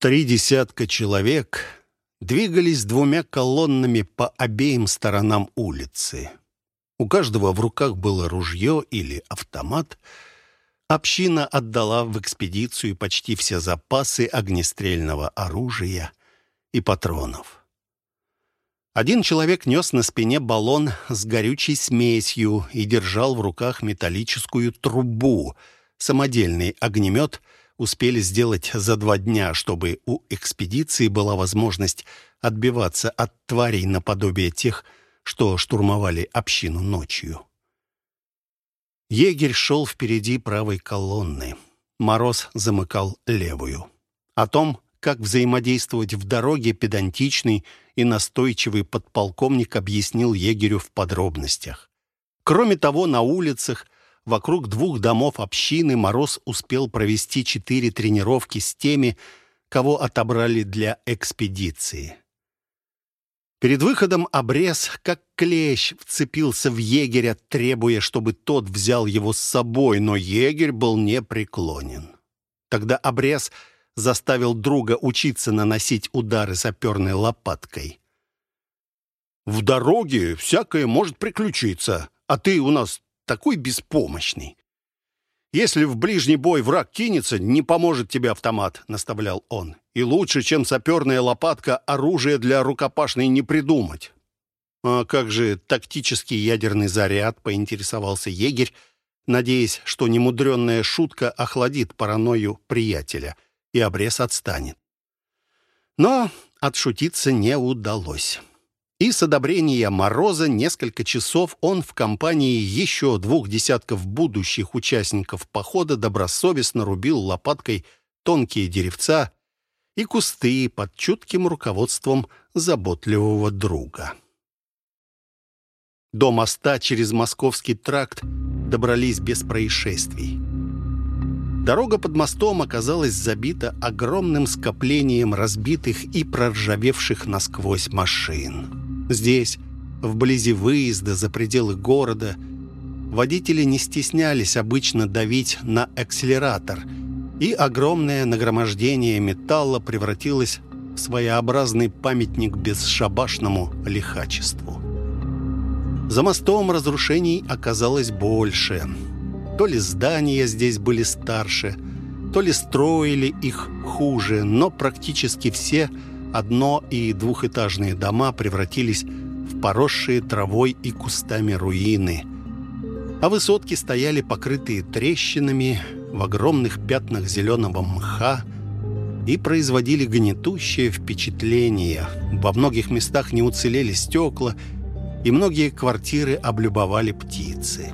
Три десятка человек двигались двумя колоннами по обеим сторонам улицы. У каждого в руках было ружье или автомат. Община отдала в экспедицию почти все запасы огнестрельного оружия и патронов. Один человек нес на спине баллон с горючей смесью и держал в руках металлическую трубу. Самодельный огнемет успели сделать за два дня, чтобы у экспедиции была возможность отбиваться от тварей наподобие тех, что штурмовали общину ночью. Егерь шел впереди правой колонны. Мороз замыкал левую. О том, как взаимодействовать в дороге, педантичный и настойчивый подполковник объяснил егерю в подробностях. Кроме того, на улицах вокруг двух домов общины Мороз успел провести четыре тренировки с теми, кого отобрали для экспедиции. Перед выходом обрез, как клещ, вцепился в егеря, требуя, чтобы тот взял его с собой, но егерь был непреклонен. Тогда обрез заставил друга учиться наносить удары саперной лопаткой. «В дороге всякое может приключиться, а ты у нас такой беспомощный. Если в ближний бой враг кинется, не поможет тебе автомат», — наставлял он. «И лучше, чем саперная лопатка, оружие для рукопашной не придумать». «А как же тактический ядерный заряд?» — поинтересовался егерь, надеясь, что немудренная шутка охладит паранойю приятеля — и обрез отстанет. Но отшутиться не удалось. И с одобрения Мороза несколько часов он в компании еще двух десятков будущих участников похода добросовестно рубил лопаткой тонкие деревца и кусты под чутким руководством заботливого друга. До моста через Московский тракт добрались без происшествий. Дорога под мостом оказалась забита огромным скоплением разбитых и проржавевших насквозь машин. Здесь, вблизи выезда за пределы города, водители не стеснялись обычно давить на акселератор, и огромное нагромождение металла превратилось в своеобразный памятник бесшабашному лихачеству. За мостом разрушений оказалось больше – то ли здания здесь были старше, то ли строили их хуже, но практически все одно- и двухэтажные дома превратились в поросшие травой и кустами руины. А высотки стояли покрытые трещинами в огромных пятнах зеленого мха и производили гнетущее впечатление. Во многих местах не уцелели стекла, и многие квартиры облюбовали птицы.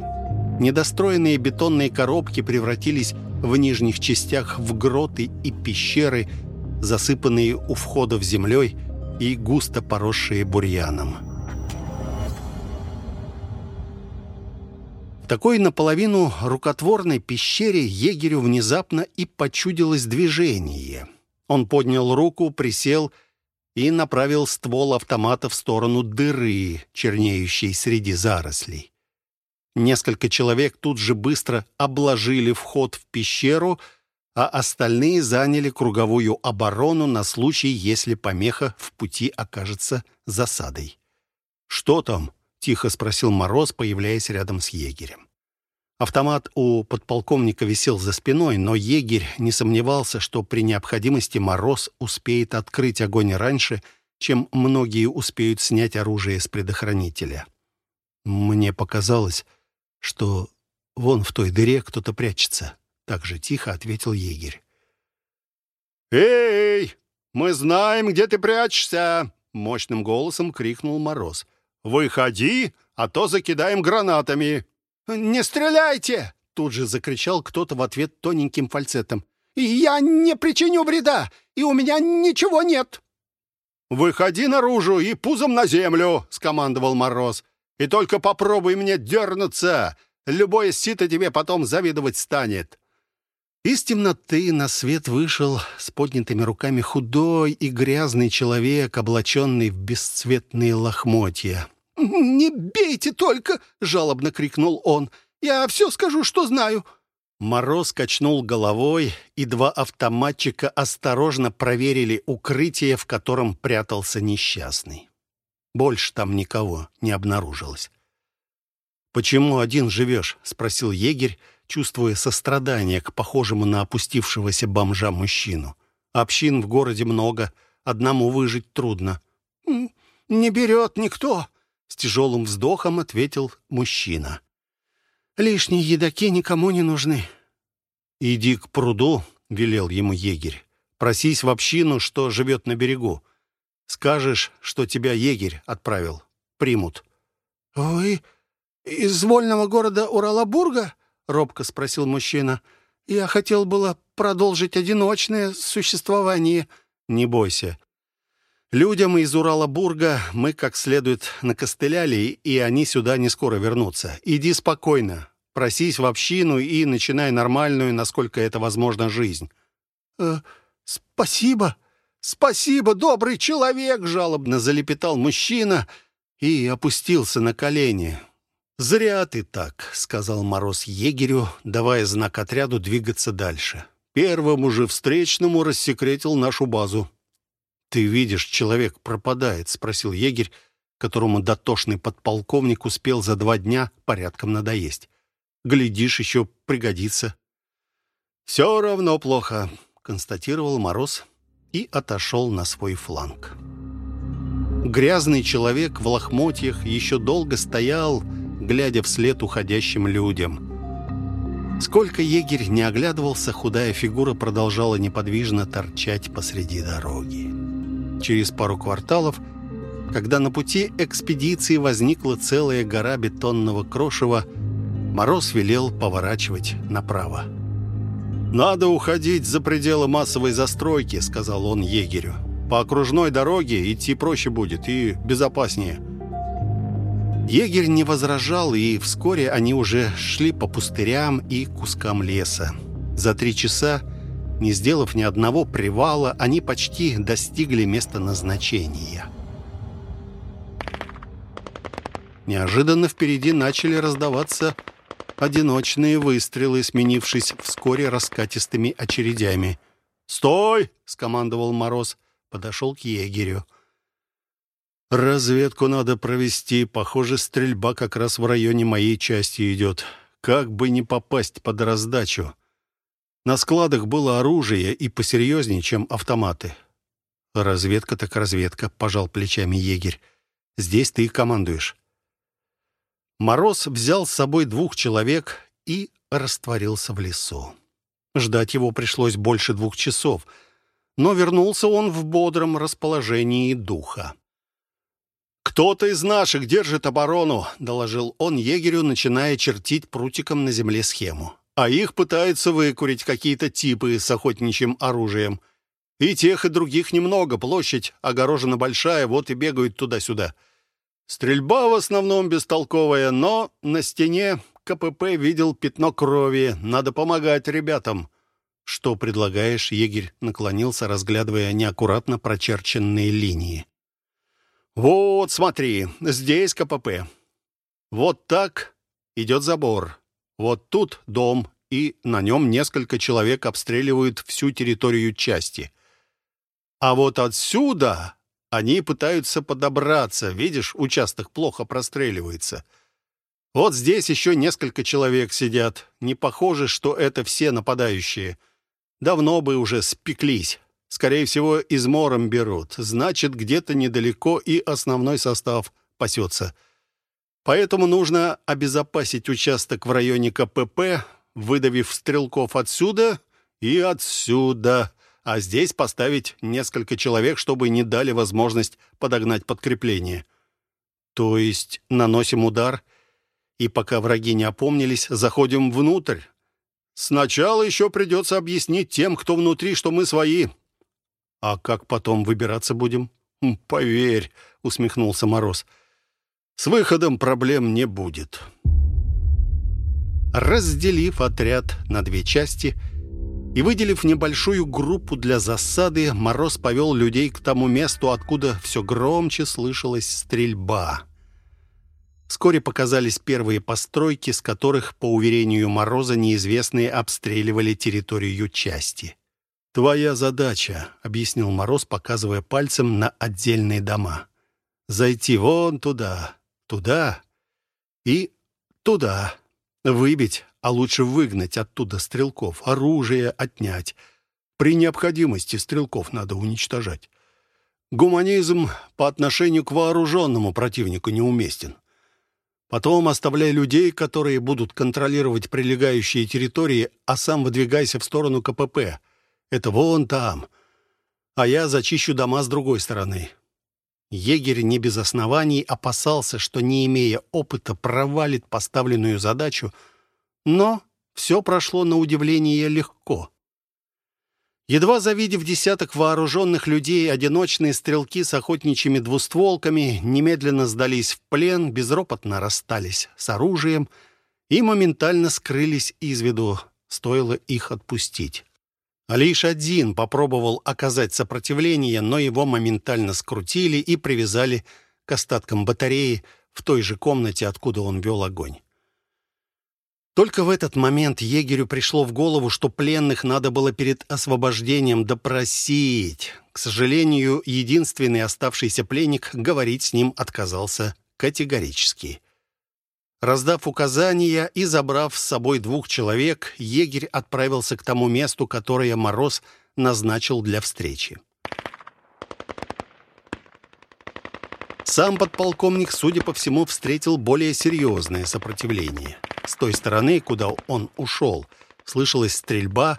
Недостроенные бетонные коробки превратились в нижних частях в гроты и пещеры, засыпанные у входов землей и густо поросшие бурьяном. В такой наполовину рукотворной пещере егерю внезапно и почудилось движение. Он поднял руку, присел и направил ствол автомата в сторону дыры, чернеющей среди зарослей. Несколько человек тут же быстро обложили вход в пещеру, а остальные заняли круговую оборону на случай, если помеха в пути окажется засадой. «Что там?» — тихо спросил Мороз, появляясь рядом с егерем. Автомат у подполковника висел за спиной, но егерь не сомневался, что при необходимости Мороз успеет открыть огонь раньше, чем многие успеют снять оружие с предохранителя. Мне показалось, что вон в той дыре кто-то прячется. Так же тихо ответил егерь. «Эй, мы знаем, где ты прячешься!» Мощным голосом крикнул Мороз. «Выходи, а то закидаем гранатами!» «Не стреляйте!» Тут же закричал кто-то в ответ тоненьким фальцетом. «Я не причиню вреда, и у меня ничего нет!» «Выходи наружу и пузом на землю!» — скомандовал Мороз. И только попробуй мне дернуться, любое сито тебе потом завидовать станет». Из темноты на свет вышел с поднятыми руками худой и грязный человек, облаченный в бесцветные лохмотья. «Не бейте только!» — жалобно крикнул он. «Я все скажу, что знаю. Мороз качнул головой, и два автоматчика осторожно проверили укрытие, в котором прятался несчастный. Больше там никого не обнаружилось. «Почему один живешь?» — спросил егерь, чувствуя сострадание к похожему на опустившегося бомжа мужчину. «Общин в городе много, одному выжить трудно». «Не берет никто», — с тяжелым вздохом ответил мужчина. «Лишние едоки никому не нужны». «Иди к пруду», — велел ему егерь. «Просись в общину, что живет на берегу. Скажешь, что тебя егерь отправил. Примут». «Вы из вольного города Уралабурга?» — робко спросил мужчина. «Я хотел было продолжить одиночное существование». «Не бойся. Людям из Уралабурга мы как следует накостыляли, и они сюда не скоро вернутся. Иди спокойно, просись в общину и начинай нормальную, насколько это возможно, жизнь». «Э, «Спасибо, спасибо, добрый человек!» — жалобно залепетал мужчина и опустился на колени. «Зря ты так», — сказал Мороз егерю, давая знак отряду двигаться дальше. «Первому же встречному рассекретил нашу базу. «Ты видишь, человек пропадает?» — спросил егерь, которому дотошный подполковник успел за два дня порядком надоесть. «Глядишь, еще пригодится». «Все равно плохо», — констатировал Мороз и отошел на свой фланг. Грязный человек в лохмотьях еще долго стоял, глядя вслед уходящим людям. Сколько егерь не оглядывался, худая фигура продолжала неподвижно торчать посреди дороги через пару кварталов, когда на пути экспедиции возникла целая гора бетонного крошева, Мороз велел поворачивать направо. «Надо уходить за пределы массовой застройки», — сказал он егерю. «По окружной дороге идти проще будет и безопаснее». Егерь не возражал, и вскоре они уже шли по пустырям и кускам леса. За три часа не сделав ни одного привала, они почти достигли места назначения. Неожиданно впереди начали раздаваться одиночные выстрелы, сменившись вскоре раскатистыми очередями. «Стой!» — скомандовал Мороз. Подошел к егерю. «Разведку надо провести. Похоже, стрельба как раз в районе моей части идет. Как бы не попасть под раздачу. На складах было оружие и посерьезнее, чем автоматы. «Разведка так разведка», — пожал плечами егерь. «Здесь ты командуешь». Мороз взял с собой двух человек и растворился в лесу. Ждать его пришлось больше двух часов, но вернулся он в бодром расположении духа. «Кто-то из наших держит оборону», — доложил он егерю, начиная чертить прутиком на земле схему а их пытаются выкурить какие-то типы с охотничьим оружием. И тех, и других немного, площадь огорожена большая, вот и бегают туда-сюда. Стрельба в основном бестолковая, но на стене КПП видел пятно крови, надо помогать ребятам. «Что предлагаешь?» — егерь наклонился, разглядывая неаккуратно прочерченные линии. «Вот, смотри, здесь КПП. Вот так идет забор. Вот тут дом, и на нем несколько человек обстреливают всю территорию части. А вот отсюда они пытаются подобраться. Видишь, участок плохо простреливается. Вот здесь еще несколько человек сидят. Не похоже, что это все нападающие. Давно бы уже спеклись. Скорее всего, измором берут. Значит, где-то недалеко и основной состав пасется. Поэтому нужно обезопасить участок в районе КПП, выдавив стрелков отсюда и отсюда, а здесь поставить несколько человек, чтобы не дали возможность подогнать подкрепление. То есть наносим удар, и пока враги не опомнились, заходим внутрь. Сначала еще придется объяснить тем, кто внутри, что мы свои. А как потом выбираться будем? «Поверь», — усмехнулся Мороз, — с выходом проблем не будет. Разделив отряд на две части и выделив небольшую группу для засады, Мороз повел людей к тому месту, откуда все громче слышалась стрельба. Вскоре показались первые постройки, с которых, по уверению Мороза, неизвестные обстреливали территорию части. «Твоя задача», — объяснил Мороз, показывая пальцем на отдельные дома. «Зайти вон туда, туда и туда. Выбить, а лучше выгнать оттуда стрелков, оружие отнять. При необходимости стрелков надо уничтожать. Гуманизм по отношению к вооруженному противнику неуместен. Потом оставляй людей, которые будут контролировать прилегающие территории, а сам выдвигайся в сторону КПП. Это вон там. А я зачищу дома с другой стороны. Егерь не без оснований опасался, что, не имея опыта, провалит поставленную задачу, но все прошло на удивление легко. Едва завидев десяток вооруженных людей, одиночные стрелки с охотничьими двустволками немедленно сдались в плен, безропотно расстались с оружием и моментально скрылись из виду, стоило их отпустить. А лишь один попробовал оказать сопротивление, но его моментально скрутили и привязали к остаткам батареи в той же комнате, откуда он вел огонь. Только в этот момент егерю пришло в голову, что пленных надо было перед освобождением допросить. К сожалению, единственный оставшийся пленник говорить с ним отказался категорически. Раздав указания и забрав с собой двух человек, егерь отправился к тому месту, которое Мороз назначил для встречи. Сам подполковник, судя по всему, встретил более серьезное сопротивление. С той стороны, куда он ушел, слышалась стрельба,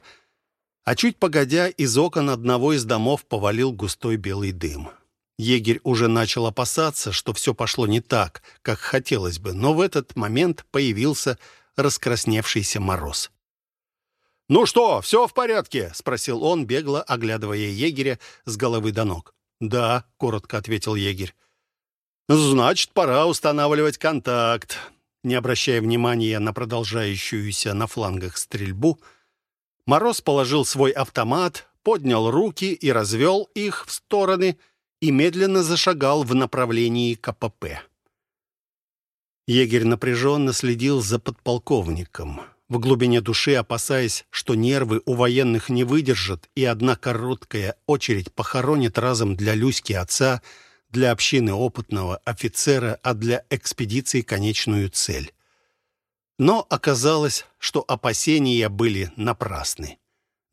а чуть погодя, из окон одного из домов повалил густой белый дым. Егерь уже начал опасаться, что все пошло не так, как хотелось бы, но в этот момент появился раскрасневшийся мороз. «Ну что, все в порядке?» — спросил он, бегло оглядывая егеря с головы до ног. «Да», — коротко ответил егерь. «Значит, пора устанавливать контакт. Не обращая внимания на продолжающуюся на флангах стрельбу, Мороз положил свой автомат, поднял руки и развел их в стороны и медленно зашагал в направлении КПП. Егерь напряженно следил за подполковником, в глубине души опасаясь, что нервы у военных не выдержат, и одна короткая очередь похоронит разом для Люськи отца — для общины опытного офицера, а для экспедиции конечную цель. Но оказалось, что опасения были напрасны.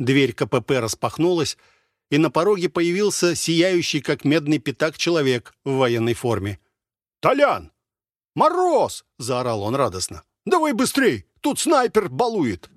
Дверь КПП распахнулась, и на пороге появился сияющий, как медный пятак, человек в военной форме. «Толян! Мороз!» — заорал он радостно. «Давай быстрей! Тут снайпер балует!»